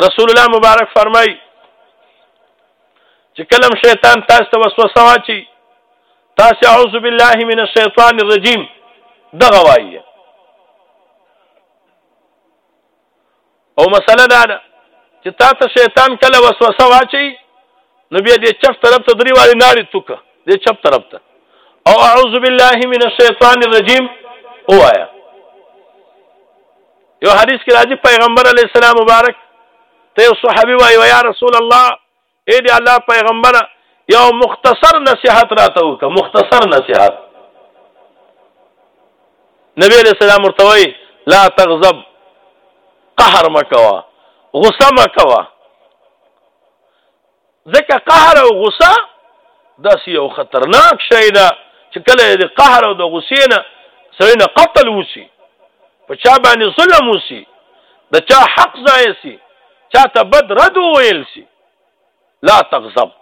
رسول الله مبارک فرمای چې کلم شیطان تاسو ته وسوسه واچي تاسو اعوذ بالله من الشیطان الرجیم دغه وایي او مسله دا ده چې تا ته شیطان کله وسوسه واچي نو بیا دې چپ طرف ته درې والي ناری توکه دې چپ طرف ته او اعوذ بالله من الشیطان الرجیم وایا یو حدیث کې راځي پیغمبر علی السلام مبارک ته یو صحابي وایي یا رسول الله اے دی الله پیغمبر یو مختصر نصيحت راته وکړه مختصر نصيحت نبی علیہ السلام ورته وایي لا تغضب قهر مکوا غصه مکوا ځکه قهر او غصه داسې یو خطرناک شی ده چې کله د قهر او د غصې نه سړی نه قتل وسی په چا باندې ظلم وسی د چا حق ځای سي چا ته بد رد وویل سي لا تغضب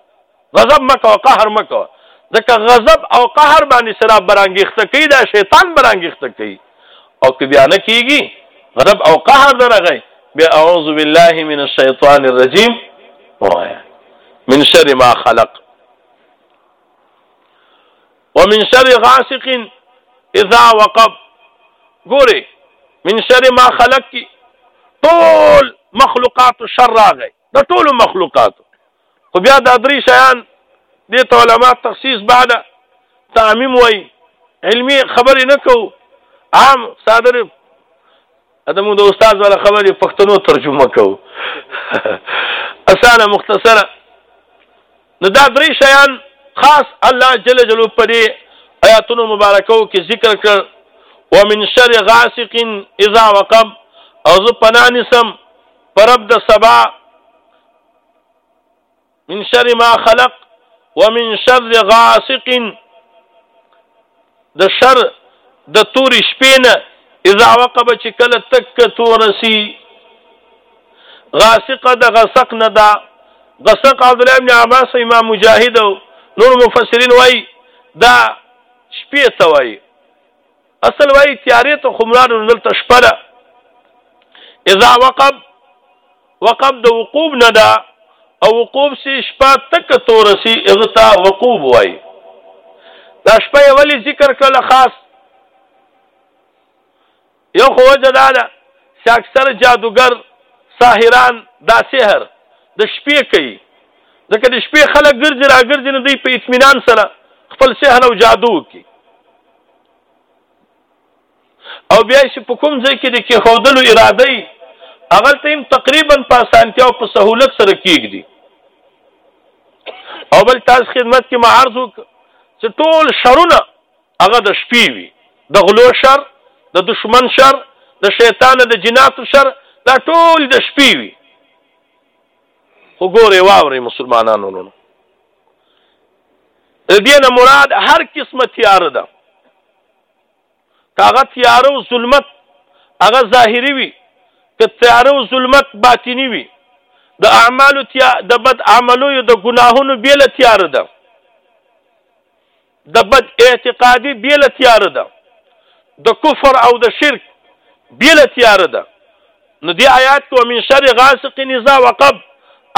غضب مکو قهر مکو ځکه غضب او قهر باندې سره برانګښت کوي دا شیطان برانګښت کوي او که بیا نه کیږي غضب او قهر درغی بیا اعوذ بالله من الشیطان الرجیم وایا من شر ما خلق ومن شر غاسق اذا وقب ګوري من شر ما خلق کی ټول مخلوقات شر راغی د ټولو مخلوقاتو خو بیا دا درې شیان دې ته علما تخصیص بعد تعمیم وای علمی خبرې نه کو عام صادر ادمو د استاد ولا خبرې پښتنو ترجمه کو اسانه مختصره نو دا درې شیان خاص الله جل جلاله په دې آیاتونو مبارکو کې ذکر کړ ومن شر غاسق اذا وقب او زه پناه نسم پرب د سبا من شر ما خلق ومن شر غاسق د شر د تور شپینه اذا وقب چې کله تک تورسی غاسق د غسق نه دا غسق عبد الله ابن عباس امام مجاهد نور مفسرین وای دا شپې ته وای اصل وایي تیارې ته خو مراد نو دلته شپه ده اذا وقب وقب د وقوب نه ده او وقوب سي شپه تک تور سي اغتا وقوب وایي دا شپه یې ولې ذکر کړله خاص یو خو وجه دا ده چې اکثر جادوګر ساحران دا سحر د شپې کوي ځکه د شپې خلک ګرځي راګرځي نه دوی په اطمینان سره خپل سحر او جادو کوي او بیا چې په کوم ځای کې د کې خودلو اراده ای هغه ته هم تقریبا په اسانتیا او په سهولت سره کیږي او بل تاسو خدمت کې ما عرض وک چې ټول شرونه هغه د شپې وي د غلو شر د دشمن شر د شیطان د جنات شر دا ټول د شپې وي وګوره واوري مسلمانانو نو دې نه مراد هر قسمه تیار ده کاغه تیار او ظلمت هغه ظاهری وي که تیار او ظلمت باطینی وي د اعمالو تیا د بد عملو د ګناهونو بیل تیار ده د بد اعتقادي بېله تیاره ده، د کفر او د شرک بېله تیاره ده، نو دې آیات کې ومن شر غاسق اذا وقب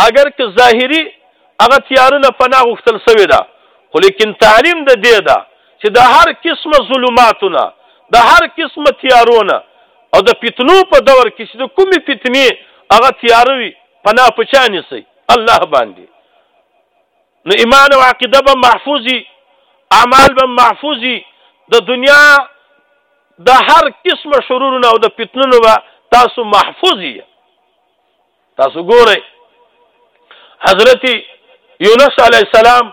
اګر که ظاهري هغه تیاره نه پناه غوښتل شوې ده، خو لیکن تعلیم د دې ده چې د هر قسمه ظلماتو نه، د هر قسمه تیارو نه او د فتنو په دور کې چې د کومې فتنې هغه تیاره وي پناه په چا نیسئ؟ الله باندې. نو ایمان او عقیده به محفوظي اعمال به محفوظي د دنیا د هر قسم شرورونو او د فتنونو به تاسو محفوظي تاسو ګورئ حضرت یونس علی السلام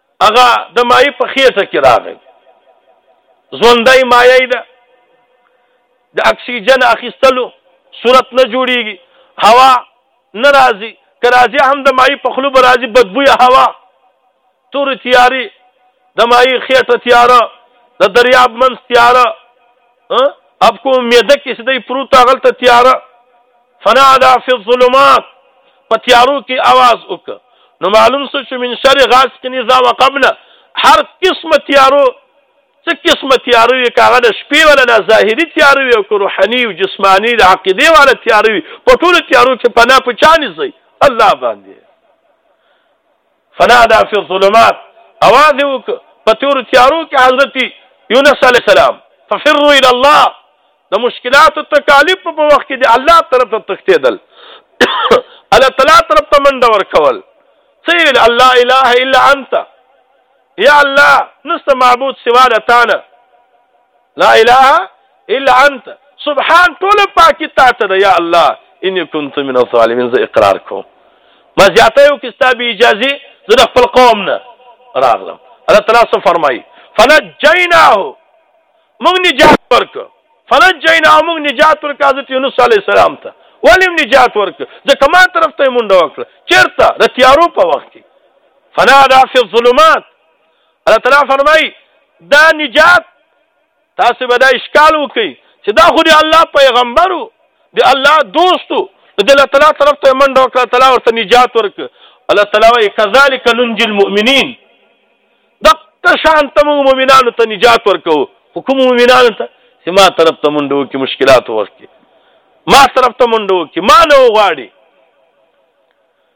هغه د مایع په خېټه کې راغی ژوندۍ مایع ده د اکسیجن اخیستلو صورت نه جوړیږي هوا نه راځي که راځي هم د مایع په خلوب راځي بدبویه هوا تور تیاری د مایع خېټه تیاره د دریاب منځ تیاره اب کوم میده کې سدی پروت غلطه تیاره فنادا فی الظلمات په تیارو کې आवाज وک نو معلوم سو چې من شر غاسق اذا وقبنا هر قسمه تیارو څه قسمه تیارو یې کاغه د شپې ولا نه ظاهري تیارو یې کو روحاني او جسماني د عقیده ولا تیارو په ټولو تیارو کې پناه پچانی زی الله باندې فنادى في الظلمات اواز يې وکړ په تيورو تيارو کې حضرت يونس عليه السلام ففروا الى الله د مشکلاتو تکالیف په وخت کې د الله طرف ته تښتېدل الله تعالی طرف ته منډه ورکول څه الله اله الا انت یا الله نست معبود سوا د تانه لا اله الا انت سبحان ټول پاکي تا ته ده یا الله ان كنت من الظالمين زه اقرار کوم ما زیاته یو کې ستا به اجازه زه د خپل قوم نه راغلم الله تعالی څه فرمایي فنجیناه موږ نجات ورک فنجیناه موږ نجات ورک حضرت یونس علی السلام ته ولیم نجات ورک ځکه ما طرف ته مونډه وکړه چیرته د تیارو په وخت کې فنادا فی الظلمات الله تعالی فرمایي دا نجات تاسو به دا اشکال وکړي چې دا خو دی الله پیغمبرو دی الله دوستو د الله تعالی طرف ته منډه وکړه تعالی ورته نجات ورک الله تعالی وایي کذالک ننجی المؤمنین دغه شان ته موږ مؤمنانو ته نجات ورکو حکم مؤمنانو ته چې ما طرف ته منډه وکړي مشکلات ورکړي ما طرف ته منډه وکړي ما نه وغواړي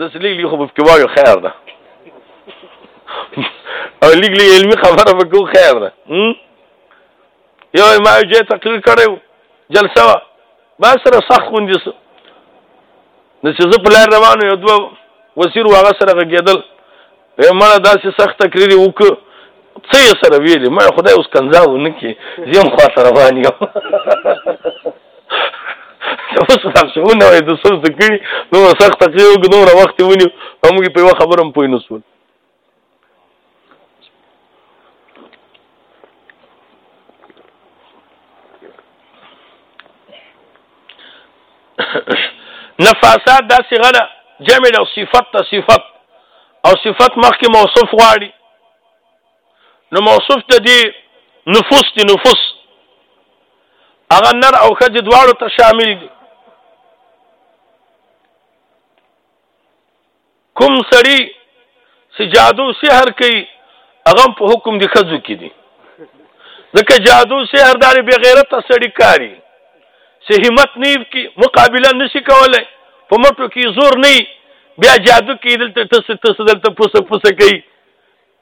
د سلیګلی خو په وایو خیر ده او لیګلی علمي خبره به کو خیر ده یو ما یو تقریر کړو جلسه وا ما سره سخت خوندې سو نو چې زه په لار روانو یو دوه وسیر واغه سره غږېدل وې مړه داسې سخت تقریر وک څه یې سره ویلې مړه خدای اوس کنځاو نه کې زم خوا سره روان یم اوس خرڅونه وې د سر څه کړی نو سخت تقریر وک نو وخت ونی همغه په خبرم پوینوسول نفاسات دا صيغه ده جمع او صفت ته صفت او صفت مخکې موصوف غواړي نو موصوف ته دی نفوس دی نفوس هغه نر او ښځې دواړو ته شامل دي کوم سړی چې جادو سحر کوي هغه په حکم دي خزو کې دي ځکه جادو سحر دار به غیرت سړی کاری چې همت نه کی مقابله نشي کولای په مټو کې زور نه بیا جادو کې دلته تس تس دلته پوسه پوسه کوي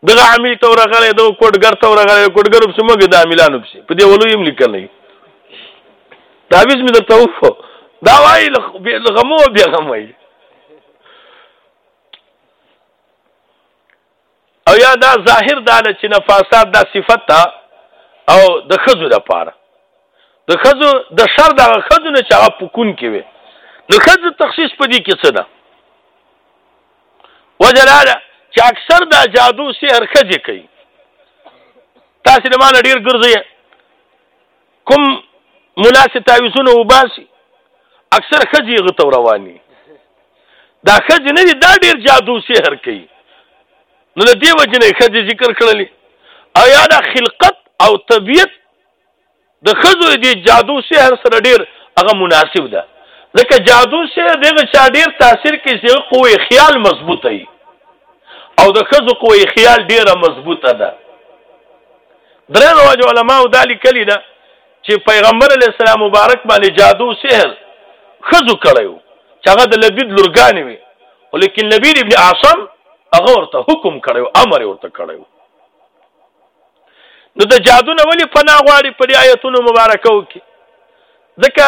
دغه عامل ته ورغلی دغه کوډګر ته ورغلی کوډګر پسې مګې د عاملانو پسې په دې ولو یې هم لیکلی تعویز مې درته وښو دا وایي له غمو بیا غم وایي او یا دا ظاهر دا نه چې نفاسات دا صفت ده او د خزو د پاره د خزو د شر د خزو نه چې هغه پکون کې وي د خزو تخصیص په دې کې څه ده وجه دا ده چې اکثر دا جادو سحر ښځې کوي تاسې د ما نه ډېر ګرځئ کوم ملا چې تعویزونه وباسي اکثر ښځې هغه ته رواني دا ښځې نه دي دا ډېر جادو سحر کوي نو د دې وجې نه ښځې ذکر کړلې او یا دا خلقت او طبیعت د خزو دی جادو سحر سره ډیر هغه مناسب ده ځکه جادو سحر دغه چا ډیر تاثیر کوي چې قوه خیال مضبوطه وي او د خزو قوه خیال ډیره مضبوطه ده درې رواج علماء دا لیکلي ده چې پیغمبر علی السلام مبارک باندې جادو سحر خزو کړیو چې هغه د لبید لورګانې وي ولیکن لبید ابن عاصم هغه ورته حکم کړیو امر ورته کړیو نو د جادو نه ولې پناه غواړي په دې آیتونو مبارکو کې ځکه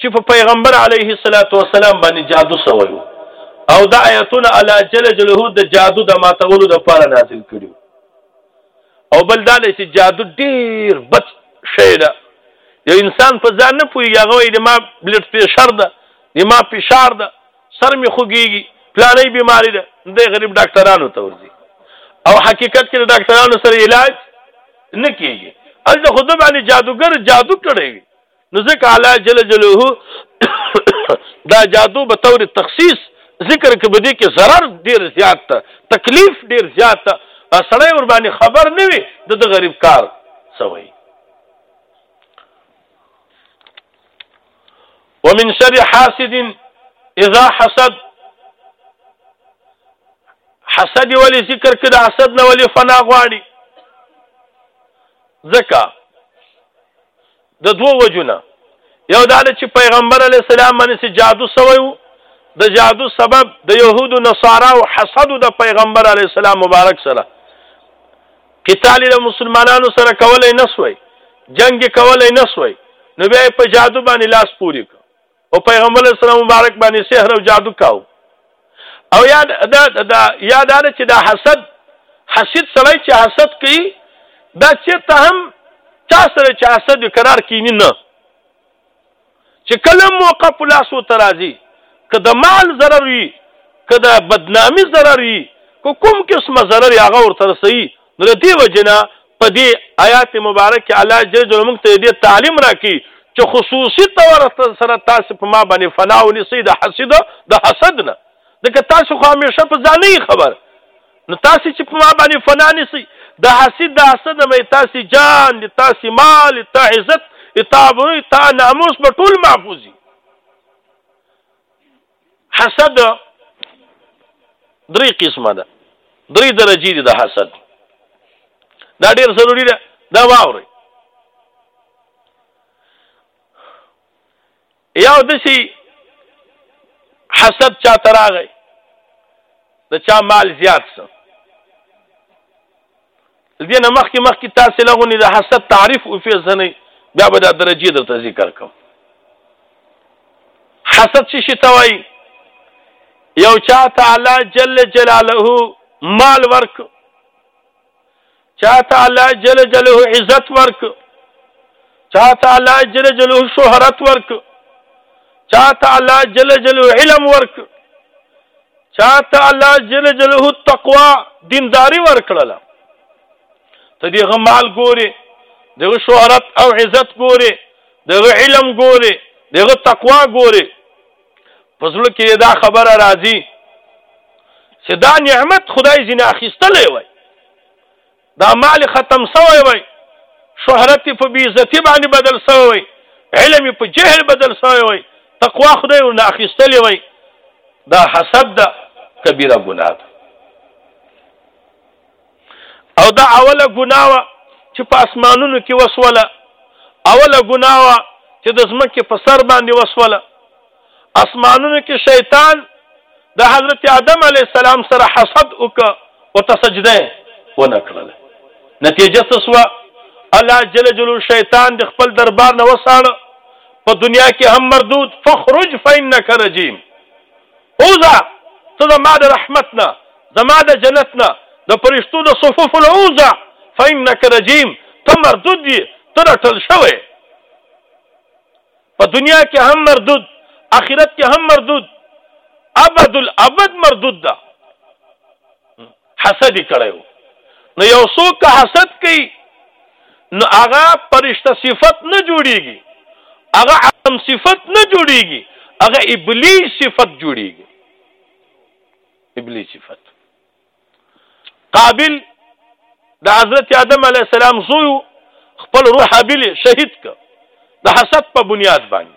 چې په پیغمبر علیه الصلاۃ والسلام باندې جادو سوی وو او دا آیتونه الله جل جلاله د جادو د ماتولو د پاره نازل کړي او بل دا چې جادو ډیر بد شی ده یو انسان په ځان نه پوي هغه د ما بلډ پريشر ده د ما فشار ده سر مې خوږیږي پلانې بیماری ده د غریب ډاکټرانو ته ورځي او حقیقت کې د ډاکټرانو سره علاج نه کیږي الته خود باندې جادوګر جادو کړی وي نو ځکه الله جل جلاله دا جادو به تور تخصیص ذکر کې بدی کې zarar ډیر زیات ته تکلیف ډیر زیات ته سړی ور باندې خبر نه وي د غریب کار سوی ومن شر حاسد اذا حسد حسد ولی ذکر کې د حسد نه ولی فنا غواړي ځکه د دوه وجونه یو دا چې پیغمبر علی السلام باندې سي جادو سوی وو د جادو سبب د يهودو نصارا او حسد د پیغمبر علی السلام مبارک سره قتال یې له مسلمانانو سره کولای نه سوای، جنګ یې کولای نه سوای، نو بیا یې په جادو باندې لاس پورې کړ او پیغمبر علیه السلام مبارک باندې سحر او جادو کاوه. او یا دا دا یا دا چې دا حسد حسید سړی چې حسد کوي دا چېرته هم چا سره چې حسد وي کرار کیني نه. چې کله موقع په لاس ورته راځي که د مال ضرر وي که د بدنامي ضرر وي که کوم قسمه ضرر یې هغه ورته رسوي نو له دې وجې نه په دې آیات مبارک کې الله جل جلاله موږ ته دې تعلیم راکړي چې خصوصي طور سره تاسو په ما باندې فنا ونیسئ د حسد د حسد نه ځکه تاسو خو همیشه په ځانۍ خبر نو تاسې چې په ما باندې فنا نیسئ د حسید د حسد نه به تاسې جان د تاسې مال د تا عزت د تا ابرو د تا ناموس به ټول محفوظ وي حسد درې قسمه ده درې درجې دي د حسد دا ډېر ضروري ده دا واورئ یو دسی حسد چا تراغی د چا مال زیات سه دینه مخ کی مخ کی تاسو لغونی د حسد تعریف او فی زنی بیا به د درجه درته ذکر کوم حسد شي شتوي یو چا تعالی جل جلاله مال ورک چاته الله جل جلاله عزت ورک چاته الله جل جلاله شهرت ورک چاته الله جل جلاله علم ورک چاته الله جل جلاله تقوا دینداری ورکړل ته دی غمال ګوري دغه شهرت او عزت ګوري دغه علم ګوري دغه تقوا ګوري پسلو کې دا خبره راځي چې دا نعمت خدای زینه اخیستلې وای دا مال ختم سوی وای شهرت په بی عزتی باندې بدل سوی وای علم په جهل بدل سوی وای تقوا خدای ورنه اخیستلې وای دا حسد ده کبیره ګناه ده او دا اوله ګناه وه چې په اسمانونو کې وسوله اوله ګناه وه چې د ځمکې په سر باندې وسوله اسمانونو کې شیطان د حضرت آدم علی السلام سره حسد وک او تسجده ونکړل نتیجه څه سو الله جل جلاله شیطان د خپل دربار نه وساړ په دنیا کې هم مردود فخرج فإنك رجیم اوځه ته زما د رحمت نه زما د جنت نه د پرشتو د صفوفو نه اوځه فانک رجیم ته مردود یې ته رټل شوی په دنیا کې هم مردود اخرت کې هم مردود ابد الابد مردود ده حسد یې کړی وو نو یو څوک که حسد کوي نو هغه پرشته صفت نه جوړیږي هغه عالم صفت نه جوړیږي هغه ابلیس صفت جوړیږي ابلیس صفت قابل د حضرت آدم علی السلام زوی خپل روح حابل شهید ک د حسد په بنیاد باندې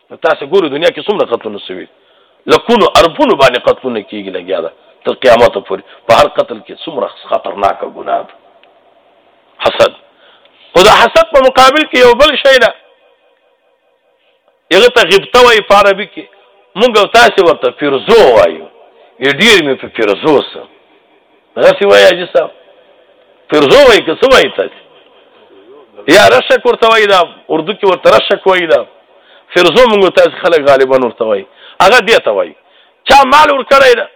نو تاسو ګورئ دنیا کې څومره قتلونه سوي دي، لکونو اربونو باندې قتلونه کیږي لګیا ده تر قیامته پورې په هر قتل کې څومره خطرناکه ګناه ده حسد خو د حسد په مقابل کې یو بل شی ده هغه ته غبطه وایي په عربي کې موږ تاسو ورته پیرزو وایو ډیر مې په پیرزو سره دغسی وای حاجی صاحب فرزو وای که څه وای تاسو یا رشک ورته وای دا اردو کې ورته رشک وای دا فرزو موږ تاسو خلک غالبا ورته وای هغه دی ته وای چا مال ور کړی دا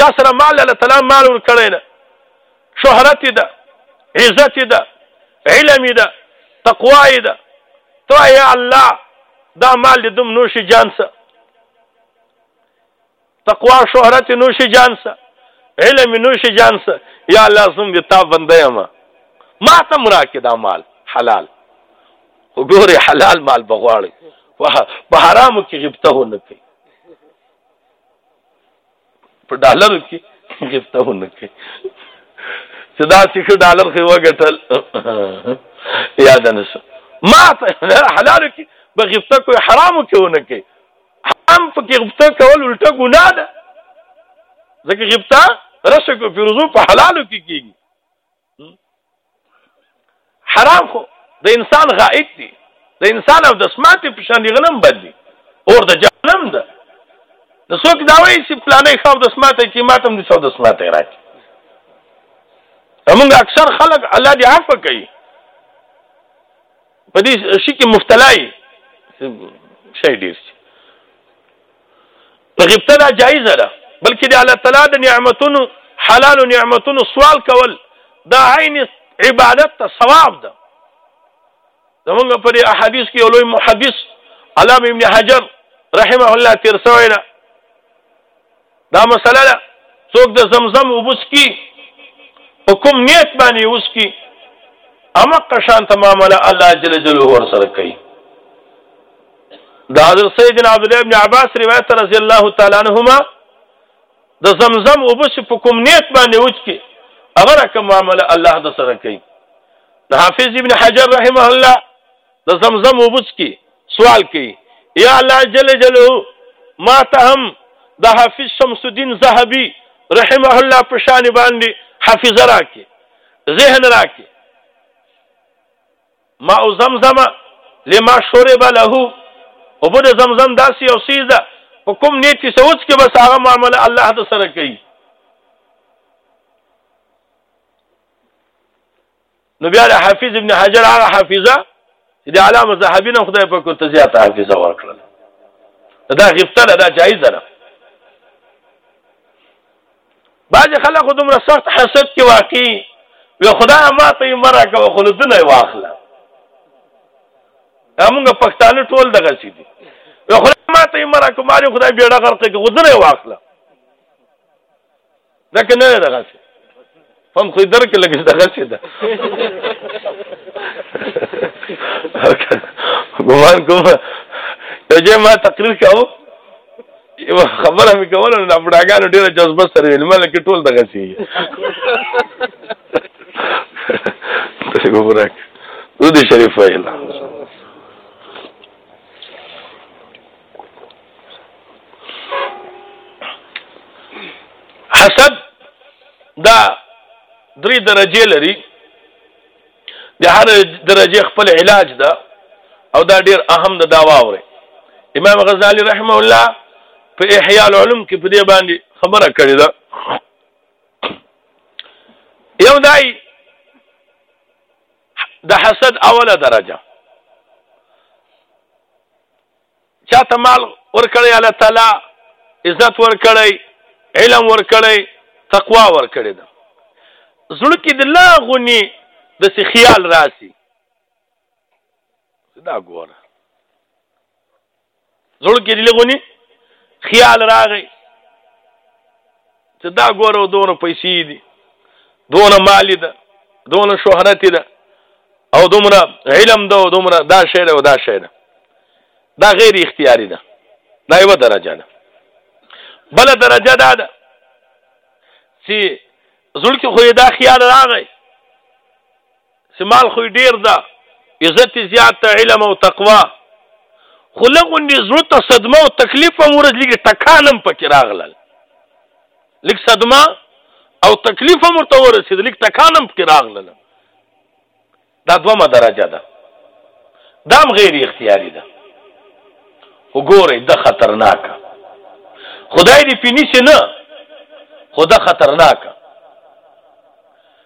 چا سره مال الله تعالی مال ور کړی دا شهرت دا عزت دا علم دا تقوا دا تو یا الله دا مال دې دوم نوشي جان سره تقوا شهرت نوش جان سه علم نوش جان سه یا الله زم د تا بنده یم ما ته مرا کې دا مال حلال وګوره حلال مال بغواړي په حرامو کې غبطه نه کوي په ډالرو کې غبطه نه کوي چې دا چې ډالر خو وګټل یاد نه ما ته حلال کې بغبطه کوي حرامو کې ونه کوي هم په کې غبطه کول الټه ګناه ده ځکه غبطه رشک او فیروزو په حلالو کې کېږي حرام خو د انسان غائط دی د انسان او د سماتې په شان دی غنم بد دی اور د جهنم ده نو څوک دا وایي چې پلانې خو د سماتې کې ماتم دي څو د سماتې راکې موږ اکثر خلک الله دې عفو کوي په دې شي کې مفتلا یې شي ډیر شي په غیبت دا جایز ده بلکې د الله تعالی د نعمتونو حلال نعمتونو سوال کول دا عین عبادت ته ثواب ده زمونږ په دې احادیث کې لوی محدث علامه ابن حجر رحمه الله تیر سوی ده دا مسله ده څوک د زمزم وبس کی په کوم نیت باندې اوس کی اما قشان تمامله الله جل جلاله ور سره کوي دا حضرت سیدنا عبد الله ابن عباس روایت رضی الله تعالی عنهما د زمزم وبس په کوم نیت باندې اوس کی اگر کوم معامله الله د سره کوي حافظ ابن حجر رحمه الله د زمزم وبس کی سوال کوي یا الله جل جلاله ما ته هم د حافظ شمس الدین ذهبي رحمه الله په شان باندې حافظه راکې ذهن راکې ما او زمزم لما شرب له او بده زمزم داسې یو سیز ده په کوم نیت چې سوچ کې بس هغه معامله الله د سره کوي نو بیا د حافظ ابن حجر هغه حافظه چې د علامه زهبي نه خدای په کو ته زیاته حافظه ورکړل دا غفته ده دا جایز ده بعض خلک دومره سخت حسد کې واقعي وي خدای ما ته یې مرا کوه خو له دنه واخله موږ پښتانه ټول دغه سي دي وي خدای ما ته یې مرا کوه ماري خدای بیړه غرقه کې غوځره واخله دا کنه نه دغه څه هم خو در کې لګي دغه څه ده ګومان کوم ته چې ما تقریر کاوه یو خبره مې کوله نو افډاګانو ډیره جذبه سره ویل مله کې ټول دغه څه ته ګوره دې شریف ویل حسد دا درې درجه لري د هر درجه خپل علاج ده او دا ډیر اهم ده دا واوري امام غزالی رحمه الله په احیاء العلوم کې په دې باندې خبره کړې ده یو دای د حسد اوله درجه چاته مال ورکړی الله تعالی عزت ورکړی علم ورکړی تقوا ورکړی ده زړه کې د لا غونی د سی خیال راسي دا ګوره زړه کې د لغونی خیال راغی چې دا ګوره دونه پیسې دي دونه مال ده دونه شهرت ده او دومره علم ده او دومره دا شی ده او دا شی ده دا غیر اختیاري ده دا یو درجه ده بل درجه دا ده چې زړه کې خو دا خیال راغی چې مال خو ډیر ده عزت یې زیات ده علم او تقوا خو له غونډې زړه ته صدمه او تکلیف هم ورځ لږې ټکان هم پکې راغلل لږ صدمه او تکلیف هم ورته ورسېد لږ ټکان هم پکې راغلل دا دومه درجه ده دا هم غیر اختیاري ده وګورئ د خطرناک خدای دې پینیسي نه خو د خطرناک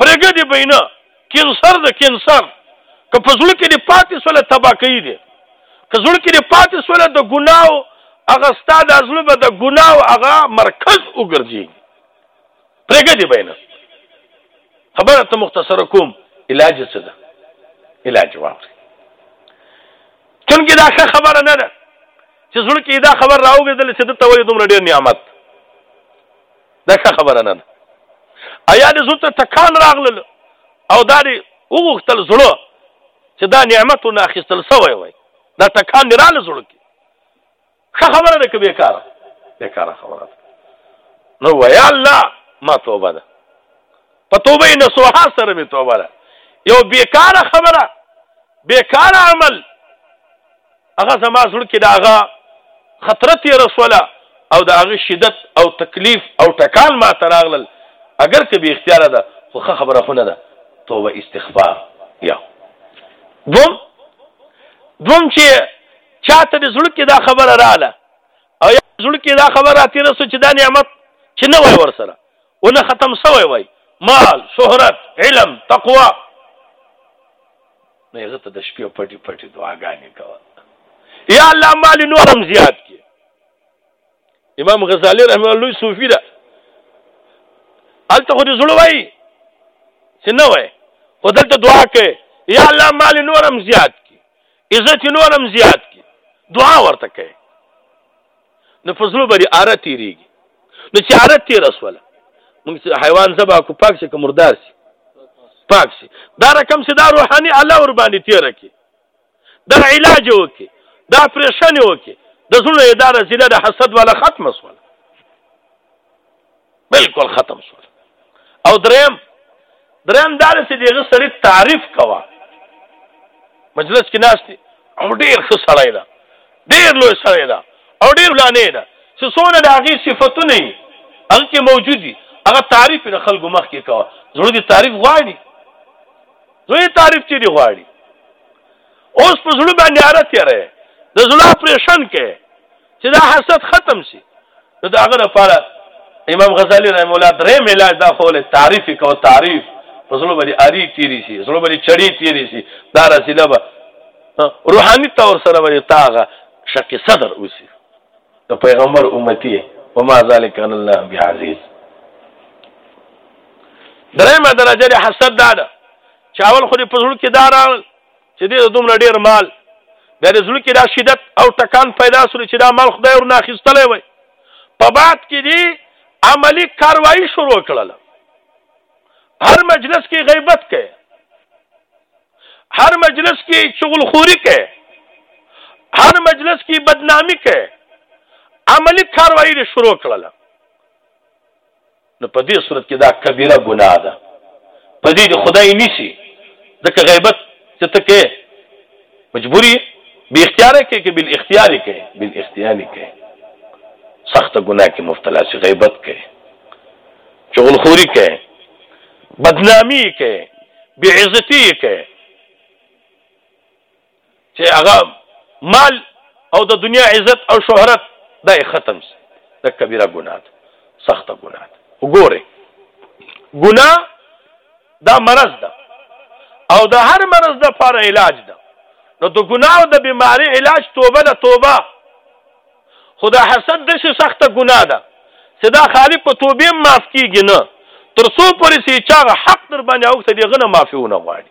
پرېږه دې بینه کینسر د کینسر که په زړه کې دې پاتې سوله تباکوي دې که زړه کې دې پاتې سوله د ګناو هغه ستا د زړه به د ګناو هغه مرکز وګرځي پرېږه دې بینه خبره ته مختصره کوم علاج څه ده علاج واوري چونکه دا ښه خبره نه ده چې زړه کې دا خبر راوګېدل چې د ته وایي دومره ډېر نعمت دا ښه خبره نه ده ایا د زړه ته ټکان راغلل او دا دی وغوښتل زړه چې دا نعمتونه اخیستل سوی وای دا ټکان دی راله زړه کې ښه خبره ده که بیکاره بیکاره خبره ده نو وای الله ما توبه ده په توبه نسوها سره می توبه ده یو بیکاره خبره بیکاره عمل هغه زما زړه کې د هغه خطره تېره شوله او د هغه شدت او تکلیف او ټکان ما ته راغلل، اګر که بې اختیاره ده، خو ښه خبره خو نه ده، توبه استغفار یو. دوم، دوم چې چا ته د زړه کې دا خبره راغله او یا د زړه کې دا خبره را تېره شوه چې دا نعمت چې نه وای ورسره ونه ختم شوی وای، مال، شهرت، علم، تقوا، نو هغه ته د شپې پټې پټې دعاګانې کوه یا الله مال نور هم زیات کې امام غزالی رحمه الله لوی صوفي ده هلته خو دې زړه وایي چې نه وایي خو دلته دعا کوي یا الله مال نور هم زیات کې عزت نور هم زیات کې دعا ورته کوي نو په زړه باندې اره تیریږي نو چې اره تیر سوله موږ حیوان زبا کو پاک شي که مردار شي پاک شي دا رقم چې دا روحاني الله ور باندې تیر کی دا علاج وکي دا پرېشن وکي د زړه اداره زیله د حسد ولا ختم سوله بالکل ختم شو او دریم دریم دا چې دغه سړی تعریف کوا مجلس کې ناشته او ډیر ښه سړی دا ډیر لوی سړی دا او ډیر لانه دا چې څونه د هغه صفاتونه یې هغه کې موجود دي هغه تعریف د خلکو مخ کې کوا زړه دي تعریف غواړي زړه تعریف چې دی غواړي اوس په زړه باندې عادت یې د زړه اپریشن کې چې دا حسد ختم شي نو دا غره لپاره امام غزالی رحم الله درې ملاج دا خو له تعریف کو تعریف پسلو باندې اری تیری شي زلو باندې چړی تیری شي دا رسیده به روحاني تور سره باندې تاغه شک صدر اوسي ته پیغمبر امتی وما ذلك ان الله بعزيز درېمه درجه د حسد دا ده چاول خو دې پسلو کې دارا چې دې دومره ډیر مال بیا د زړه کې دا شدت او ټکان پیدا سره چې دا مال خدای ورنه اخیستلی وای په بعد کې دی عملی کاروایی شروع کړل هر مجلس کې غیبت کوي هر مجلس کې شغل خوري کوي هر مجلس کې بدنامي کوي عملی کاروایی شروع کړل نو په دې صورت کې دا کبیره ګناه ده، په دې دې خدای نیسي، ځکه غیبت چې ته کوې مجبور یې، بې اختیاره یې کوې که بالاختیار یې کوې؟ بالاختیار یې کوې، سخته ګناه کې مبتلا شې، غیبت کوې، چغلخوري کوې، بدنامي یې کوې، بې عزتي یې کوې. چې هغه مال او د دنیا عزت او شهرت دا ختم سي دا کبیره ګناه ده سخته ګناه ده وګوره ګناه دا مرض ده او د هر مرض د لپاره علاج ده نو د ګناه او د بیماری علاج توبه ده توبه خدا حسد د شي سخته ګناه ده چې دا خالق په توبه معاف کیږي نه تر څو پورې چې چا حق در باندې اوخته دی غنه معافي ونه غواړي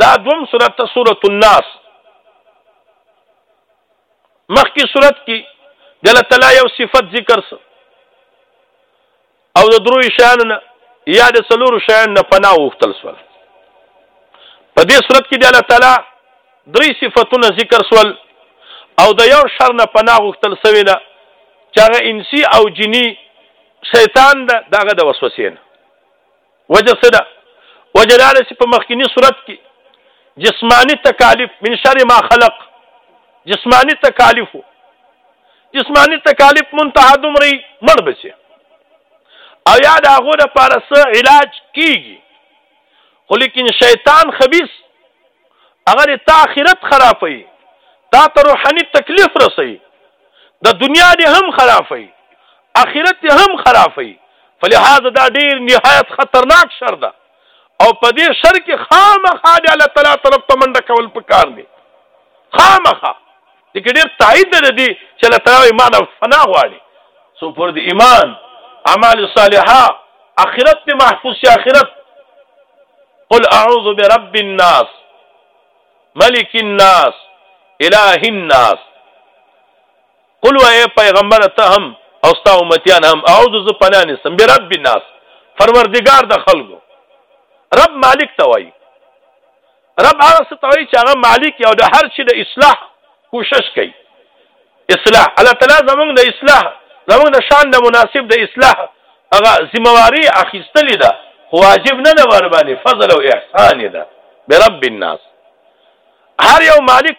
دا دوم صورت ته سورۃ الناس مخکې صورت کې د الله تعالی یو صفت ذکر سو او د درو شان نه یا د سلور شان نه پناه وختل سول په دې صورت کې د الله تعالی درې صفاتونه ذکر سول او د یو شر نه پناه وختل سوی نه چې هغه انسی او جنی شیطان ده دغه د وسوسې نه وجه څه ده؟ وجه دا ده چې په مخکیني صورت کې جسماني تکالیف من شر ما خلق جسماني تکالیف وو جسماني تکالیف منتها دومره یې مړ به شي او یا د هغو دپاره څه علاج کېږي خو لیکن شیطان خبیث هغه د تا آخرت خرابوي تا ته روحاني تکلیف رسوي د دنیا دې هم خرابوي اخرت یې هم خرابوي فلهذا دا ډېر نهایت خطرناک شر ده او په دې شر کې خامخا د الله تعالی طرف ته منډه کول پکار دي خامخا دې کې ډېر تایید ده دې چې الله تعالی ایمان او فنا غواړي څو پر دې ایمان اعمال صالحه اخرت دې محفوظ شي اخرت قل اعوذ برب الناس ملک الناس اله الناس قل وایه ای پیغمبره ته هم او ستا امتیان هم اعوذ زه پناه نیسم برب الناس فروردګار د خلکو رب مالک ته وایي رب هغه څه ته وایي چې هغه مالک یې او د هر شي د اصلاح کوشش کوي اصلاح الله تعالی زمونږ د اصلاح زمونږ د شان د مناسب د اصلاح هغه ذمہ واري اخیستلې ده خو واجب نه ده ور باندې فضل او احسان ده برب الناس هر یو مالک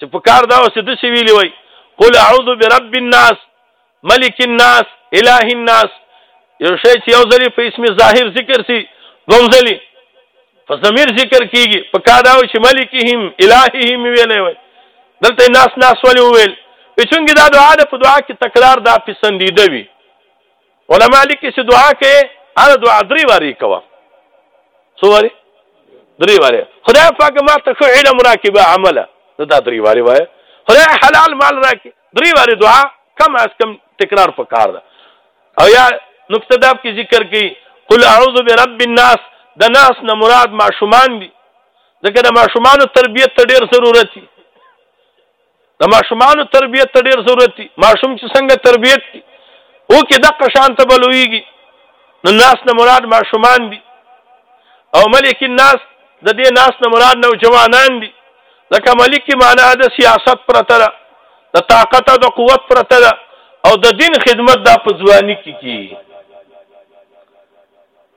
چې په کار دا اوسې دسې ویلي وای قل اعوذ برب الناس ملک الناس اله الناس یو شی چې یو ځلې په اسم ظاهر ذکر سي دوم ځلې په ضمیر ذکر کیږي په کار دا چې ملکهم الههم ویلې وای دلته ناس ناس ولې ویل چې څنګه دا دعا ده په دعا کې تکرار دا پسندیده وي علماء لیکي چې دعا کې هر دعا درې واري کوه څو واري درې واري خدای پاک ما ته خو علم راکې به عمل نو دا درې واري وای خدای حلال مال راکې درې واري دعا کم از کم تکرار پکار ده او یا نقطه داب کې ذکر کړي قل اعوذ برب الناس د ناس نه مراد ماشومان دي ځکه د ماشومانو تربیت ته ډیر ضرورت دی د ماشومانو تربیت ته ډیر ضرورت دی ماشوم چې څنګه تربیت کی او کې د قشان ته بلويږي نو ناس نه مراد ماشومان دي او ملک الناس د دې ناس نه مراد نوجوانان دي لکه ملک کی معنی د سیاست پرته ده د طاقت او د قوت پرته ده او د دین خدمت دا په ځواني کې کی کیږي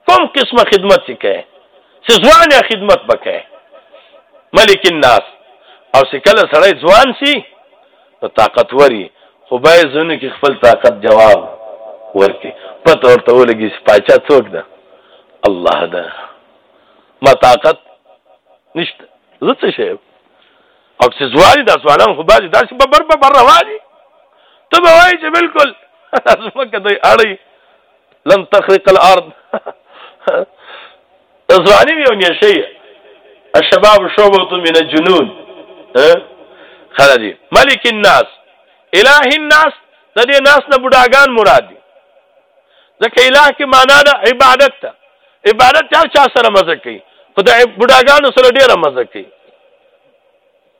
کوم قسمه خدمت چې کوي چې ځوان خدمت وکړي ملک الناس او چې کله سړی ځوان شي نو طاقتوري خو به یې ځونه کې خپل طاقت جواب ورکړي پته ورته ولګي چې پاچا څوک ده الله ده ما طاقت نشته زه څه شی او چې ځواني دا ځوانان خو بعضې داسې به بر به بر رواني ته به وایي چې بلکل ځمکه دوی اړوي لن تخرق الارض ازوانی یو نه شي الشباب شعبه من الجنون خلاجی ملک الناس اله الناس د دې ناس نه بډاګان مراد دي ځکه اله کې معنا د عبادت ته عبادت هر چا سره مزه کوي خدای بډاګانو سره ډیره مزه کوي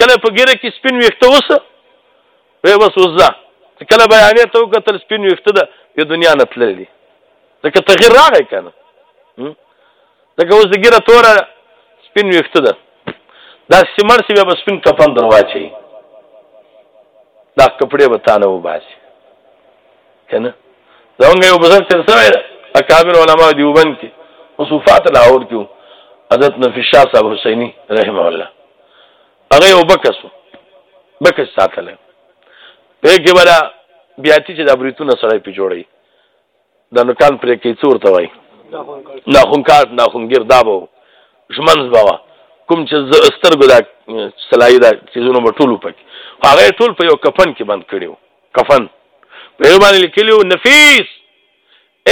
کله په ګیره کې سپین ویښته وسه وې بس وزه کله بیانې ته وکتل سپین ویښته ده یو دنیا نه تلل دي ځکه تغیر راغی کنه ځکه اوس د ګیره توره سپین ویښته ده دا سیمړ سی بیا سپین کفن درواچي دا کپڑے وتانه وباسي کنه زمونږ یو بزرګ تیر سوی ده اکابر علما دیوبند کې اوس وفات لاهور کې حضرت نفی شاه صاحب حسینی رحمه الله هغه یو بکسو بکس ساتل په کې ولا بیا چې د بریتونه سره په جوړي د نکان پرې کې څور ته وای نه خون کار نه خون ګر دا بو شمنز بوا کوم چې سترګو دا سلای دا چې زونه ټولو پک هغه ټول په یو کفن کې بند کړیو کفن په یو باندې لیکلی و نفیس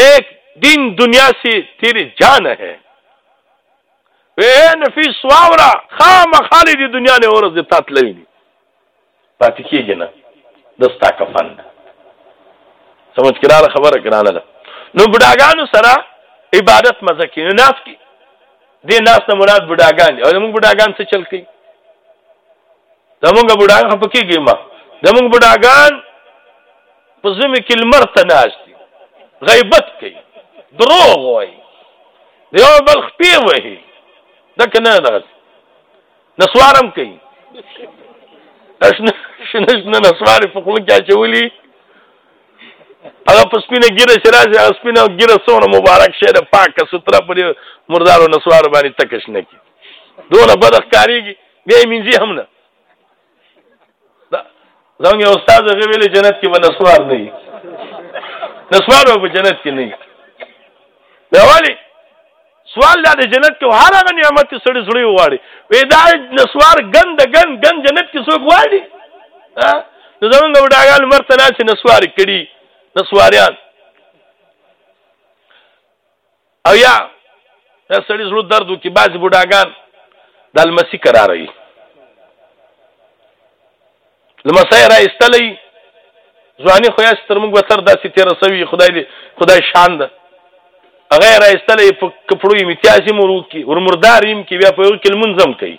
ایک دین دنیا سی تیری جان ہے وی نفیس واورا خام خالی دی دنیا نه ورځ د تات لوي دي پاتې کېږي نه دستا کفن ده سمجھ کړه خبره کړه نه نو بډاګانو سره عبادت مزه کې نه ناس کې دې ناس نه مراد بډاګان دي او زموږ بډاګان څه چل کوي زموږ بډاګان خپ کېږي ما زموږ بډاګان په زمي کې لمر ته ناس دي غیبت کوي دروغ وایي دیو بل خپې وهي دک نه دغه نسوارم کوي شنش نه نسوار په خون کې اچولي هغه په سپینه ګیره چې راځي هغه سپینه ګیره څونه مبارک شه ده پاکه ستره پرې مردارو نسوار باندې تکش نه کی دونه بد ښکاریږي بیا مینځي هم نه زموږ یو استاد هغه ویل جنت کې به نسوار نه وي نسوار به جنت کې نه وي دا ولی سوال دا د جنت کې هر هغه نعمت چې سړی سړی وغواړي وې دا نسوار ګند ګند ګند جنت کې څوک غواړي نو زمونږ وډاګال مرته نه چې نسوار کړي نسواریان او یا د سړي زړه درد وکړي بعضې بوډاګان د المسي کراروي لمسی را ایستلی ځواني خو یاسې تر موږ به تر داسې تېره سوي خدای دې خدای شان ده هغه یې را ایستلی په کپړو یې متیاز یې مور وکړي ورمردار یم کې بیا په یو کې لمونځ هم کوي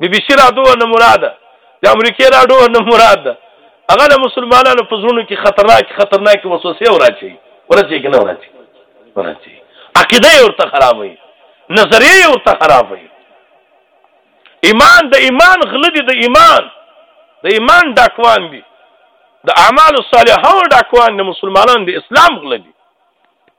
بي بي سي راډو نه مراد د امریکې راډو نه مراد ده هغه د مسلمانانو په زړونو کې خطرناک خطرناک وسوسې وراچي ورچي کنه ورچي ورچي عقیده یې ورته خرابوي نظریه یې ورته خرابوي ایمان د ایمان غله دي د ایمان د ایمان ډاکوان دي د اعمال الصالحه ډاکوان د مسلمانانو د اسلام غله دي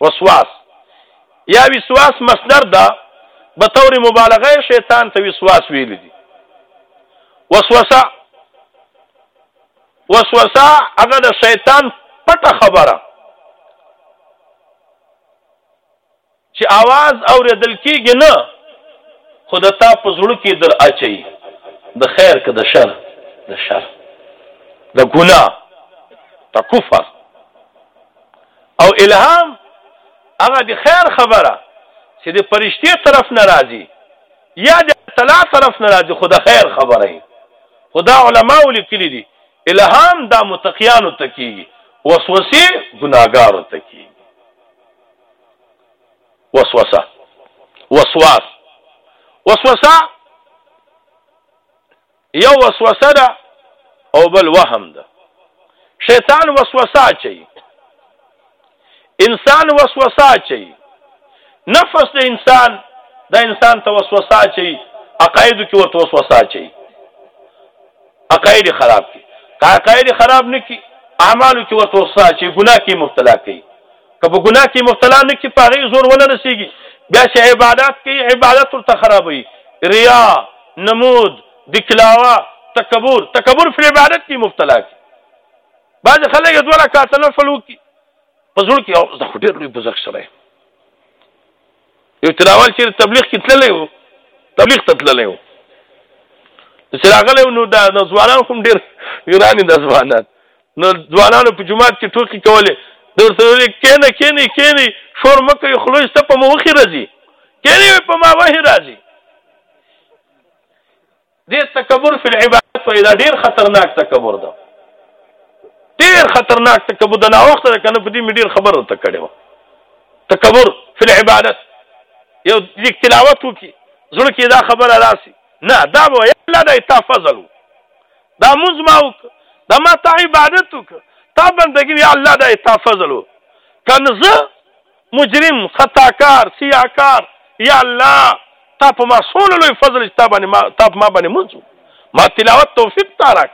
وسواس يا وسواس مصدر ده بطور مبالغه شيطان ته وسواس ویل دي وسوسه وسوسه هغه د شیطان پټه خبره چې आवाज اوریدل کیږي نه خو د تا په زړه کې در اچي د خیر که د شر د شر د ګناه د کفر او الهام هغه د خیر خبره چې د پرشتې طرف نه راځي یا د الله طرف نه راځي خو د خیر خبره وي خو دا علماو لیکلي دي الهام دا متقیانو ته کېږي وسوسې ګناهګارو ته کېږي وسوسه وسواس وسوسه یو وسوسه ده او بل وهم ده شیطان وسوسه چي انسان وسوسه چي نفس د انسان د انسان ته وسوسه چي عقاید کې ورته وسوسه چي عقاید خراب کی عقاید خراب نه کی اعمال کې ورته وسوسه چي ګناه کې مبتلا کی که په ګناه کې مبتلا نه کړي په هغې زور ونه رسېږي بیا چې عبادت کوي عبادت ورته خرابوي ریا نمود دکلاوه تکبر تکبر فی عبادت کې مبتلا کړي بعض خلک دوه رکعاته نفل وکړي په زړه کې او زه خو ډېر لوی بزرګ سره یم یو تلاول چې تبلیغ کې تللی و تبلیغ ته تللی و چې راغلی نو د ځوانان هم ډېر یوراني د ځوانان نو ځوانانو په جماعت کې ټوکې کولې د ورته ویلې کېنه کېنې کېنې شور مه کوي خلوی سته په مو وخې راځي کېنې وې په ما وهې راځي دې تکبر فی العبادت وایي دا ډېر خطرناک تکبر ده ډېر خطرناک تکبر د ناوخته ده که نه په دې مې ډېر خبر ورته کړې وه تکبر فی العبادت یو لیک تلاوت وکړي زړه کې دا خبره راسي نه دا وایي الله دا تا فضل و دا مونږ ما وک دا ما ته عبادت وک تا بندگی وی الله دا تا فضل کنزه مجرم خطاکار سیاکار یا الله تا په ما سول لوی فضل تا باندې ما تا په ما باندې مونږ ما تلاوت توفیق تارک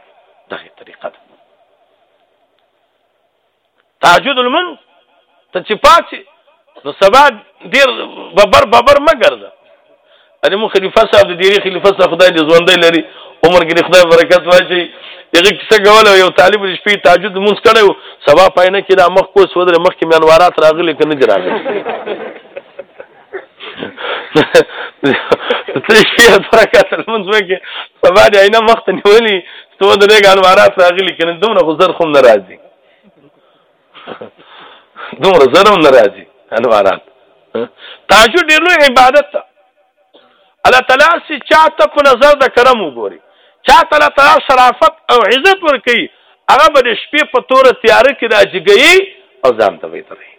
دغه طریقه ده تهجد المنز ته چې پاتې نو سبا ډیر ببر ببر مګرځه ان مو خلیفہ صاحب د دیری خلیفہ صاحب خدای دې ژوندې لري عمر کې خدای برکت واچي دغه کیسه غول یو طالب د شپې تهجد مونږ کړو سبا پاینه کې دا مخ کو سودره مخ کې منوارات راغلي کنه دی راغلي ته شي برکت مونږ وکي سبا دې نه مخ ته نیولي سودره غنوارات راغلي کنه دومره خزر خو ناراضي دومره زرم نه راځي انوارات تاجو ډېر لوی عبادت ته الله تعالی سي چاته په نظر د کرم وګوري چاته الله تعالی شرافت او عزت ورکي هغه به د شپې په تور تیار کې راځيږي او ځان ته وي ترې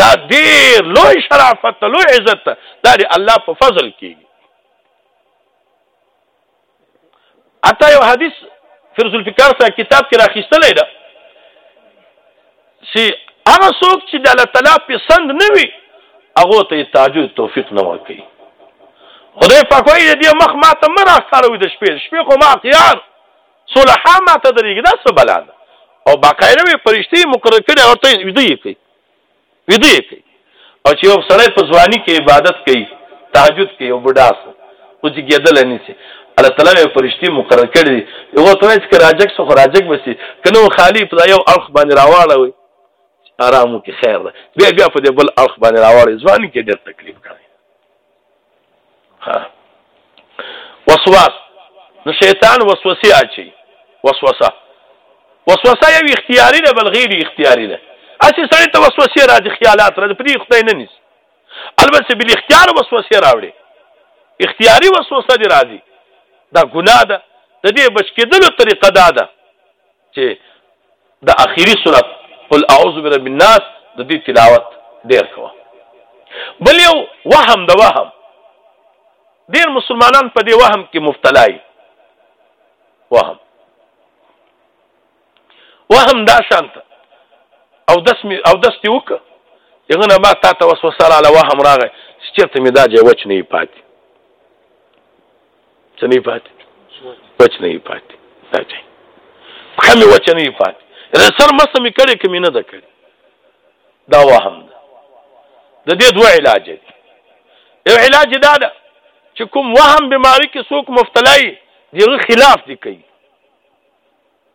دا ډېر لوی شرافت لوی عزت دا د الله په فضل کېږي اته یو حدیث فرض الفکر سره کتاب کې راخیستلې ده چې هغه څوک چې د الله تعالی پسند نه وي هغه ته تاجو توفیق نه ورکي خدای پاک وایي دې مخ ما ته مرا ښکاروي د شپې شپې خو ما اختیار صلح ما ته درېږي دا څه بلان او باقاعده وي پرشتي مقرر کړي او ته دې کوي ویده یې کوي او چې یو سړی په ځواني کې عبادت کوي تهجد کوي او بډا سو او جګېدلی نیسي الله تعالی یې فرشتي مقرر کړي دي هغو ته وایي چې که راجګ سو خو راجګ به سي که نه خالي په دا یو اړخ باندې راواړوئ آرام وکړي خیر ده بیا بیا په دې بل اړخ باندې راواړوئ ځواني کې ډېر تکلیف کړی وسواس نو شیطان وسوسه اچي وسوسه وسوسه یو اختیاري ده بل غیر اختیاري ده اسی سړی ته وسوسه راځي خیالات راځي په دې خدای نه نیسي البته بل اختیار وسوسه راوړي اختیاري وسوسه دي راځي دا ګناه ده د دې بچ کېدلو طریقه دا ده چې د اخیری سورت قل اعوذ برب الناس د دې تلاوت ډیر کوه بل یو وهم د وهم ډیر مسلمانان په دې وهم کې مبتلا دي وهم وهم دا شانت او دس می او دس تی وک یغه نه ما تا ته وسوسه را لوهم راغی چې ته می دا جې وچ نه پاتې څه نه پاتې وچ نه پاتې دا چای پښه مې وچه نه پاتې رسر مس مې کړې که مې نه ده کړې دا وهم ده د دې دوه علاج دي یو علاج دا ده چې کوم وهم بیماری کې څوک مفتلای دغه خلاف دی کوي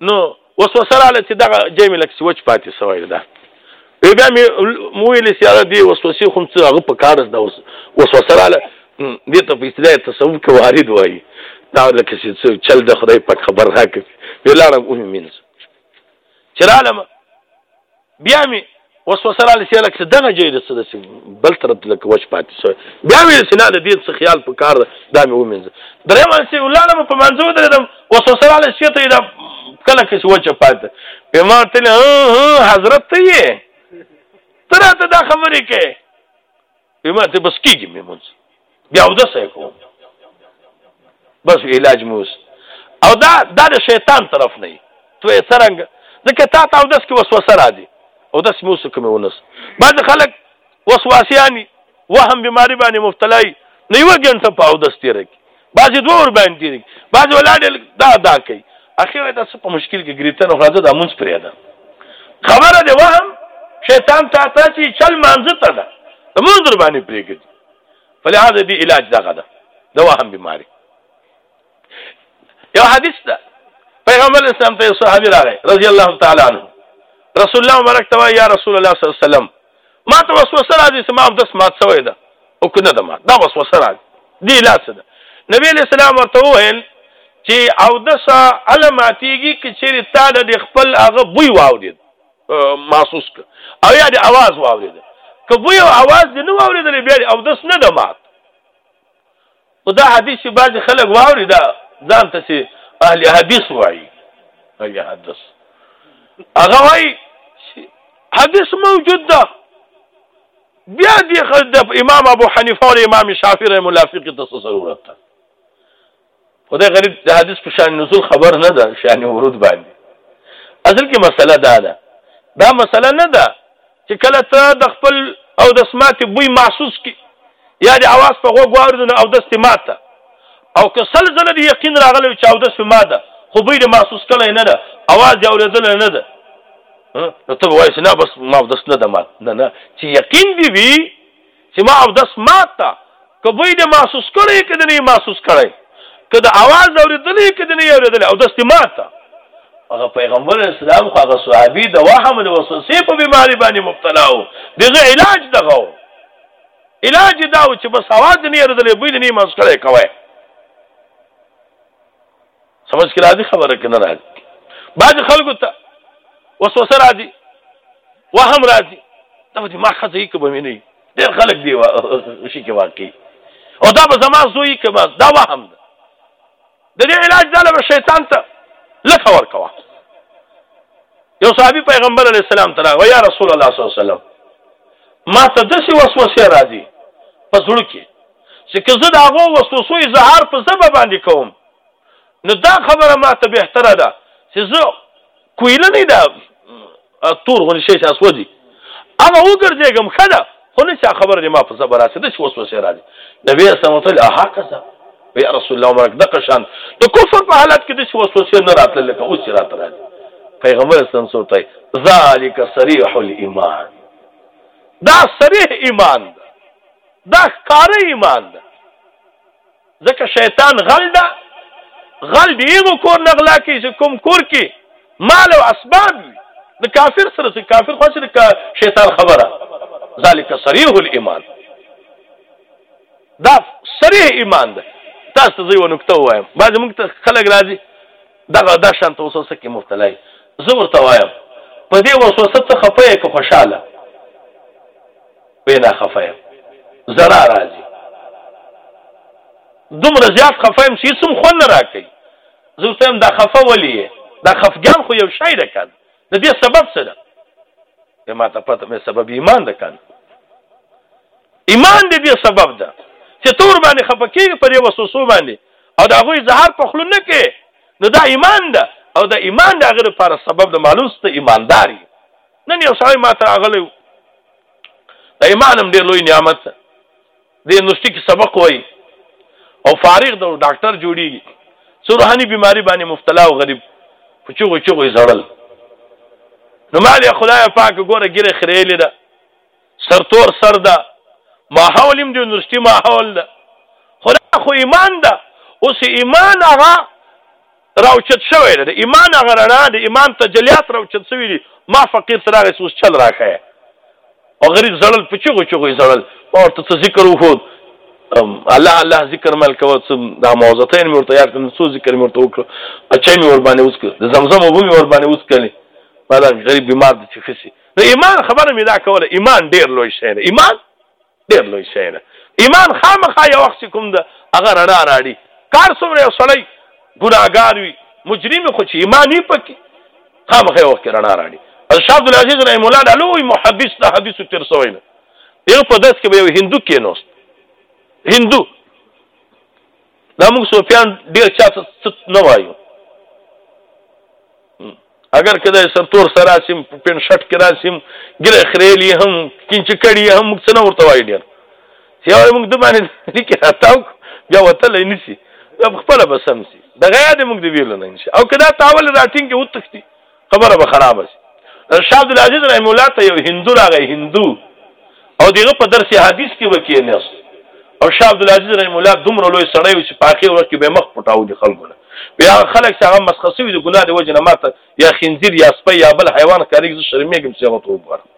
نو وسوسه رااله چې دغه جامې لکه چې وچ پاتې سوی ده وی بیا مې ویلې چې هغه دې وسوسې خو څه هغه په کار ده وسوسه رااله دې ته په اصطلاح تصوف کې وارد وایي دا لکه چې څه چل د خدای پاک خبر راکړي وی لاړم ومې مینځ چې رالم بیا می وسوسه را لسی لکه دغه جې د سره سی بل تر لکه وش پاتې شو بیا می سینا د دې څه خیال په کار دا می ومنځ درې مال سی ولاله په منځو درم وسوسه را لسی ته دا کله کې وچ پاتې په ما ته حضرت ته یې تر ته دا خبرې کې بما ته بس کیږي مې مونږ بیا ودا سې کوم بس علاج موس او دا دا شیطان طرف نه تو یې څنګه ځکه تا ته داس کې وسوسه را دي او داس موس کوم ونس بعض خلک وسواسياني وهم بیماری باندې مبتلا نه یو ګنټه په او داس تیر کی بعضې دوه ور باندې تېرې کړي بعضې ولاړ دا دا کوي اخر دا څه په مشکل کې ګریتن او خلاصه دا مونږ پرې ده خبره دی وهم شیطان تا ته چې چل مانځه ته ده د مونږ در باندې پرې ګرځي فلهذا دې علاج دغه ده د وهم بیماری یو حدیث ده پیغمبر اسلام ته صحابي راغی رضی الله تعالی عنه رسول الله مبارک ته یا رسول الله صلی الله علیه وسلم ما ته وسوسه راځي چې ما اودس مات شوی ده او که نه ده مات دا وسوسه راځي دې علاج څه ده نبی علیه السلام ورته وویل چې اودس هله ماتېږي که چېرې تا د خپل هغه بوی واورېد محسوس که او یا د اواز واورېد که بوی او اواز دې نه واورېدلی بیا د اودس نه ده مات او دا حدیث چې بعضې خلک واوري دا ځان ته چې اهل حدیث وایي اهل حدیث هغه وایي حدیث موجود ده بیا دی خل د امام ابو حنیفه او امام شافعی رحم الله فقه ته ضرورت ده خدای غریب د حدیث په شان نزول خبر نه ده شان ورود باندې اصل کې مسله دا ده دا مسله نه ده چې کله ته د خپل او د سمات بوی محسوس کی یا د اواز په غوږ واورې نه او د سمات او که سل زله دی یقین راغلی چې او د سمات ده خو بوی د محسوس کله نه ده اواز دی اورېدل نه ده نو ته وایې نه بس ما د سنه ده ما نه نه چې یقین دی وی چې ما اودس مات ته که بوی دې محسوس کړی که دې نه محسوس کړی که د اواز اوریدلی که دې نه اوریدلی اودس دې مات ته هغه پیغمبر اسلام خو هغه صحابي د وهم د وسوسې په بیماری باندې مبتلا و دغه علاج دغه و علاج دا و چې بس اواز دې نه اوریدلی بوی دې نه محسوس کړی کوی سمجھ کې راځي خبره کې نه راځي بعضې خلکو ته وسوسه راځي وهم راځي دا به ما ښځه یي که به مې نه یي ډېر خلک دي شي کې واقعي او دا به زما زوی که ما دا وهم ده د دې علاج دا له شیطان ته لکه ورکوه یو صحابي پیغمبر علیه السلام ته راغی یا رسول الله صلی الله علیه وسلم ما ته داسې وسوسې راځي په زړه کې چې که زه د هغو وسوسو اظهار په ژبه باندې کوم نو دا خبره ما ته بهتره ده چې زه کویله نه ده تور غونې شي چې اسوځي هغه وګرځېږم ښه ده خو نه چې خبره دې ما په ژبه راسي ده چې وسوسې راځي نبي اسلام وتل اها کسه یا رسول الله مبارک د قشان د کفر په حالت کې د وسوسې نه راتل لکه اوس چې رات راځي پیغمبر اسلام سوتای ذالک صریح الايمان دا صریح ایمان دا ښکاره ایمان ده ځکه شیطان غل ده غل دی یو کور نه غلا کوي چې کوم کور کې مال او اسباب وي د کافر سره چې کافر خو چې شیطان خبره ذالک صریح الايمان دا صریح ایمان ده تاسو ته یو نقطه وایم بعض موږ ته خلک راځي دغه د شانت وسوسه کې مبتلا زه ورته وایم په دې وسوسه ته خپه کې خوشاله وینا خفه یم زړه راځي دومره زیات خفه یم چې سم خون نه راکې زه تم دا خفه ولې دا خفګان خو یو شای ده کان د دې سبب څه ده به ما ته پته مې سبب ایمان ده کان ایمان دې دې سبب ده چې تور باندې خفه کېږي پر یو وسوسو باندې او دا غوي زهر په خلو نه کې نو دا ایمان ده او دا ایمان دا غره پر سبب د معلومست ایمانداری نن یو سړی ما ته راغلی و د ایمان هم ډېر لوی نعمت ده د یونیورسټي کې سبق وایي او فارغ ده ډاکټر جوړېږي څه روحاني بیماري باندې مفتلا او غریب په چغو چغو یې ځړل نو ما ویل خدایه پاکه ګوره ږیره یې خرېیلې ده سرتور سر ده ماحول هم د یونیورسټي ماحول ده خو دا خو ایمان ده اوس ایمان هغه راوچت شوی دی د ایمان هغه رڼا د ایمان تجلیات راوچت شوي دي ما فقیر ته راغی اوس چل راښیه او غریب زړل په چغو چغو یې زړل ما ورته څه ذکر وښود الله الله ذکر مل کوه څه دا موضوعتین مې ورته یاد کړم څو ذکر مې ورته وکړو چای مې ورباندې وڅکه د زمزم اوبه مې ورباندې وڅکلې ما دا غریب بیمار دی چې ښه شي نو ایمان خبره مې دا کوله ایمان ډیر لوی شی دی ایمان ډیر لوی شی دی ایمان خامخا یو وخت کوم ده هغه رڼا راړي کار څومره یو سړی ګناګار وي مجرم خو چې ایمان یې پکې خامخا یو وخت رڼا راړي ارشاد العزیز رحم الله د لوی محدث د حدیثو تیر سوی نه یو په داس کې به یو هندو کې نوست هندو دا موږ سوفیان ډیر چا څه نه وایو اګر که د سرتور سره راسیم په پین شټ کې راسیم ګره خریلی هم کینچ کړی هم موږ څنګه ورته وای ډیر یا موږ د باندې لیکه راتاو بیا وته لې نسی دا خپل به سم سي د غیا د موږ دی ویل نه انشاء او کدا تاول راتین کې وتختی خبره به خراب شي شاه عبد العزيز رحم الله ته یو هندو راغی هندو او د هغه په درس حدیث کې به کېناست او شاه عبدالعزیز رحمه الله دومره لوی سړی و چې په هغه وخت کې به یې مخ پټاوه د خلکو نه، وایي هغه خلک چې هغه مسخ شوي د ګناه د وجې نه ماته یا خنزیر یا سپی یا بل حیوان ښکارېږي، زه شرمېږم چې هغه ته وګورم.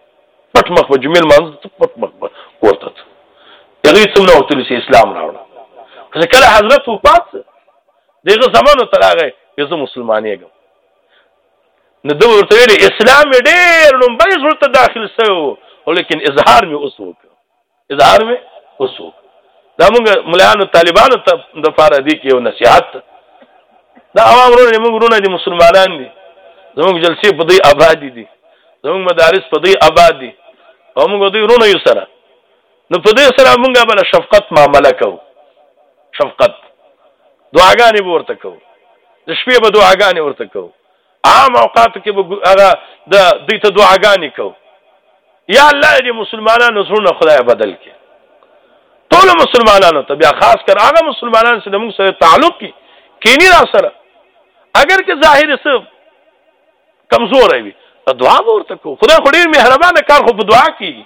پټ مخ به جمعې لمانځه ته پټ مخ به کور ته تلو. د هغه هېڅ هم نه غوښتل چې اسلام راوړي. خو چې کله حضرت وفات شو، د هغه زامنو ته راغی، وایي زه مسلمانېږم. نو دوی ورته ویل اسلام یې ډېر لومبی زړه ته داخل سوی وو خو لیکن اظهار مې اوس وکړ اظهار مې اوس وکړ دا موږ ملایانو طالبانو ته د پاره دی کې یو نصیحت دا عوام ورونه موږ ورونه دي مسلمانان دي زموږ جلسې په دې آباد دي زموږ مدارس په دې آباد دي او موږ دوی ورونه یو سره نو په دې سره موږ بل شفقت معاملې کوو شفقت دعاګانې ورته کوو د شپې به دعاګانې ورته کوو عام اوقاتو کې به هغه د دوی ته دعاګانې کو یا الله دې مسلمانانو زړونه خدای بدل کړي ټول مسلمانانو ته بیا خاص کر هغه مسلمانان چې موږ سره تعلق کی کینی را سره اگر که ظاهر سره کمزور وي دعا ورته کو خدای خو ډیر مهربانه کار خو په دعا کیږي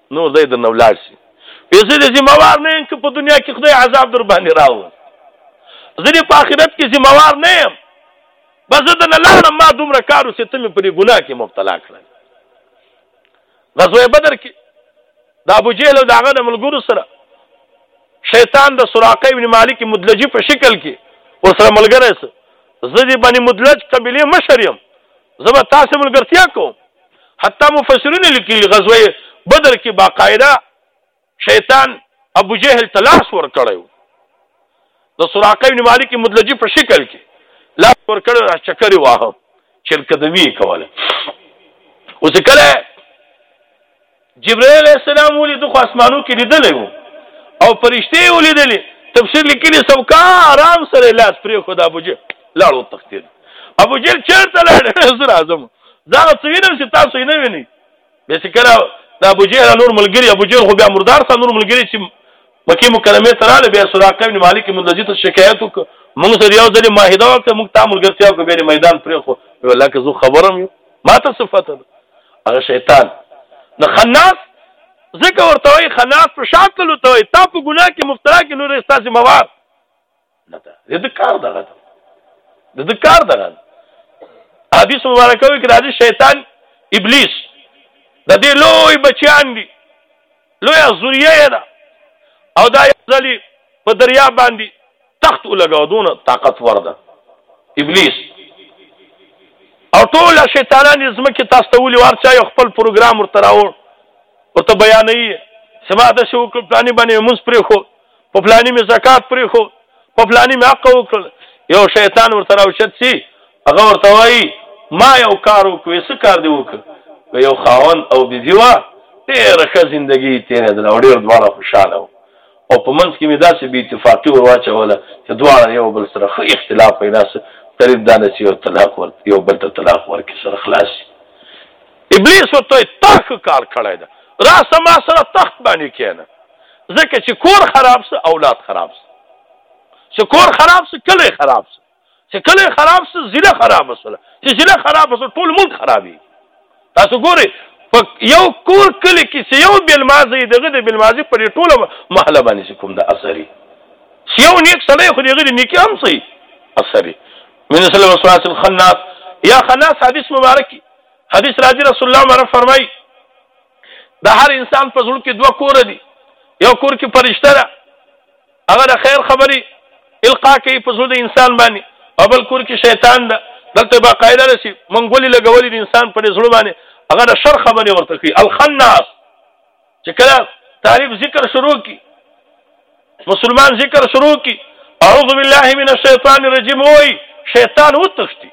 نور دی درنه ولاړ شي پیسې د ذمه وار نه یم چې په دنیا کې خدای عذاب در باندې راوړي زه دې په آخرت کې ذمه وار نه یم بس زه درنه لاړم ما دومره کار وسې ته مې پرې ګناه کې مبتلا کړل غزوه بدر کې د ابو جهل او د هغه د ملګرو سره شیطان د سراقه ابن مالک مدلجي په شکل کې ور سره ملګری سه زه دې باندې مدلج قبیله مشر یم زه به تاسو ملګرتیا کوم حتی مفسرین لیکلي غزوه بدر کې باقاعده شیطان ابو جهل تلاش ور کړو د سراقه ابن مالک مدلجی په شکل کې لا ور کړو را چکرې واه چرکدوی کوله اوس کله جبرائیل علیه السلام ولیدو خو اسمانو کې لیدلی وو او فرشتې یې ولیدلې تفسیر لیکلي سوکا آرام سره لاس پرې خو د ابوجهل لاړ وتښتېد ابوجهل چېرته لاړ زه راځم دا څه وینم چې تاسو یې نه وینئ بیا چې کله د ابوجهل نور ملګري ابوجهل خو بیا مردار سره نور ملګري چې مکه مکرمه ته رااله بیا سراقه ابن مالک مندجی ته شکایت وک موږ سره یو ځلې ماهده وکړه موږ ته ملګرتیا کو بیر میدان پرې خو ولا که زه خبرم یو ما ته صفته ده هغه شیطان نه خناس ځکه ورته وای خناس په شاتلو ته وای تا په ګناه کې مفترا کې نور استاسې مواد نه ده د د کار دغه ده د د کار دغه ده حدیث مبارک وی کې راځي شیطان ابلیس د دې لوی بچیان دي لوی ذریه ده او دا ځلی په دریا باندې تخت ولګاو دونه طاقت ورده ابلیس او ټول شیطانان زمکه تاسو ته ولي ورچا یو خپل پروګرام ورته راوړ ورته بیانې سما د شو کپلانی باندې موږ پرې خو په فلانی مې زکات پرې خو په فلانی مې حق وکړل یو شیطان ورته راوچت سي هغه ورته وایي ما یو کار وکړ څه کار دی وکړ یو خاون او بیبي وا ډېره ښه زندګي تېرېدله او ډېر دواړه خوشاله وو او په منځ کې مې داسې بې اتفاقي ور واچوله چې دواړه یو بل سره ښه اختلاف پیدا سو قریب دا نه چې یو طلاق ور یو بل ته طلاق ورکړي سره خلاص شي ابلیس ورته تا ښه کار کړی ده راسه ما سره تخت باندې کښېنه ځکه چې کور خراب سه اولاد خراب سه چې کور خراب سه کلی خراب سه چې کلی خراب سه ضلع خراب سه چې ضلع خراب سه ټول ملک خرابي تاسو ګوري په یو کور کلی کې چې یو بلمازي دغه د بلمازي په ټوله محله باندې کوم د اثري یو نیک سړی خو دغه نیکی هم سي اثري من صلی الله علیه وسلم خناس یا خناس حدیث مبارک حدیث راځي رسول الله مبارک فرمایي د هر انسان په زړه کې دوه کور دي یو کور کې فرشته ده هغه د خیر خبري القا کوي په زړه د انسان باندې او بل کور کې شیطان ده دلته با قاعده رسی منګولي لګولې د انسان په زړه باندې هغه د شر خبري ورته کوي الخناس چې کله تعریف ذکر شروع کی مسلمان ذکر شروع کی اعوذ بالله من الشیطان الرجیم وای شیطان وتښتي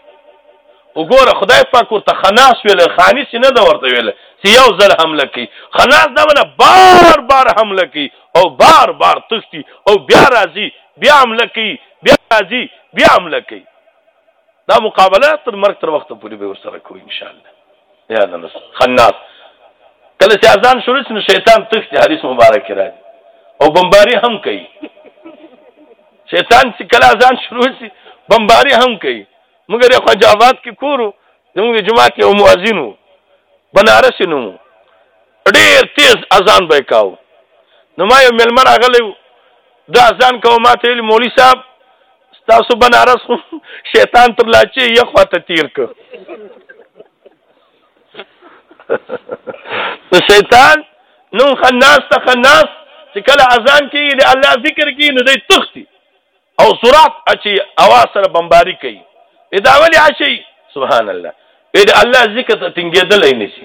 وګوره خدای پاک ورته خناس ویل خانی سي نه دا ورته ویل چې یو ځل حمله کوي خناس دا ونه بار بار حمله کوي او بار بار تختی او بیا راځي بیا حمله کوي بیا راځي بیا حمله کوي دا مقابله تر مرګ تر وخت پورې به ورسره کوو ان شاء الله یا د نس خناس کله چې اذان شروع شي نو شیطان تخت حدیث مبارک کې راځي او بمباری هم کوي شیطان چې کله اذان شروع شي بمباری هم کوي موږ د خواجه آباد کې کورو زموږ د جماعت یو مؤذن وو بنارس نوم ډېر تیز اذان به یې کاوه نو ما یو مېلمه راغلی و دا ځان کوم ماته ویل مولوی صاحب تاسو بنارس خو شیطان تر لاچې یې خواته تیر ک نو شیطان نو خناس ته خناس چې کله اذان کیږي د الله ذکر کیږي نو دی تختی او سرعت اچي اواز سره بمباری کوي دا ولی اچي سبحان الله اې د الله ذکر ته ټینګېدل نه شي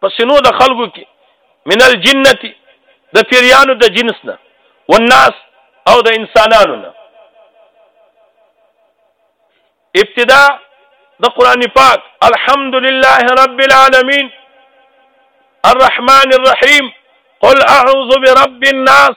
په سينو د خلکو کې من الجنتی د پیریانو د جنس نه والناس او د انسانانو نه ابتدا د قران پاک الحمدلله رب العالمین الرحمن الرحیم قل اعوذ برب الناس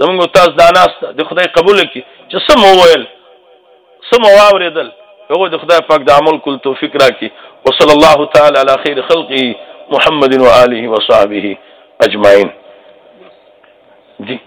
زمونږ استاد دا ناست د خدای قبول کړي چې څه مو وویل څه مو واورېدل هغوی د خدای پاک د عمل کول توفیق راکړي وصلی الله تعالی علی خیر خلقه محمد و آله و صحبه اجمعین جی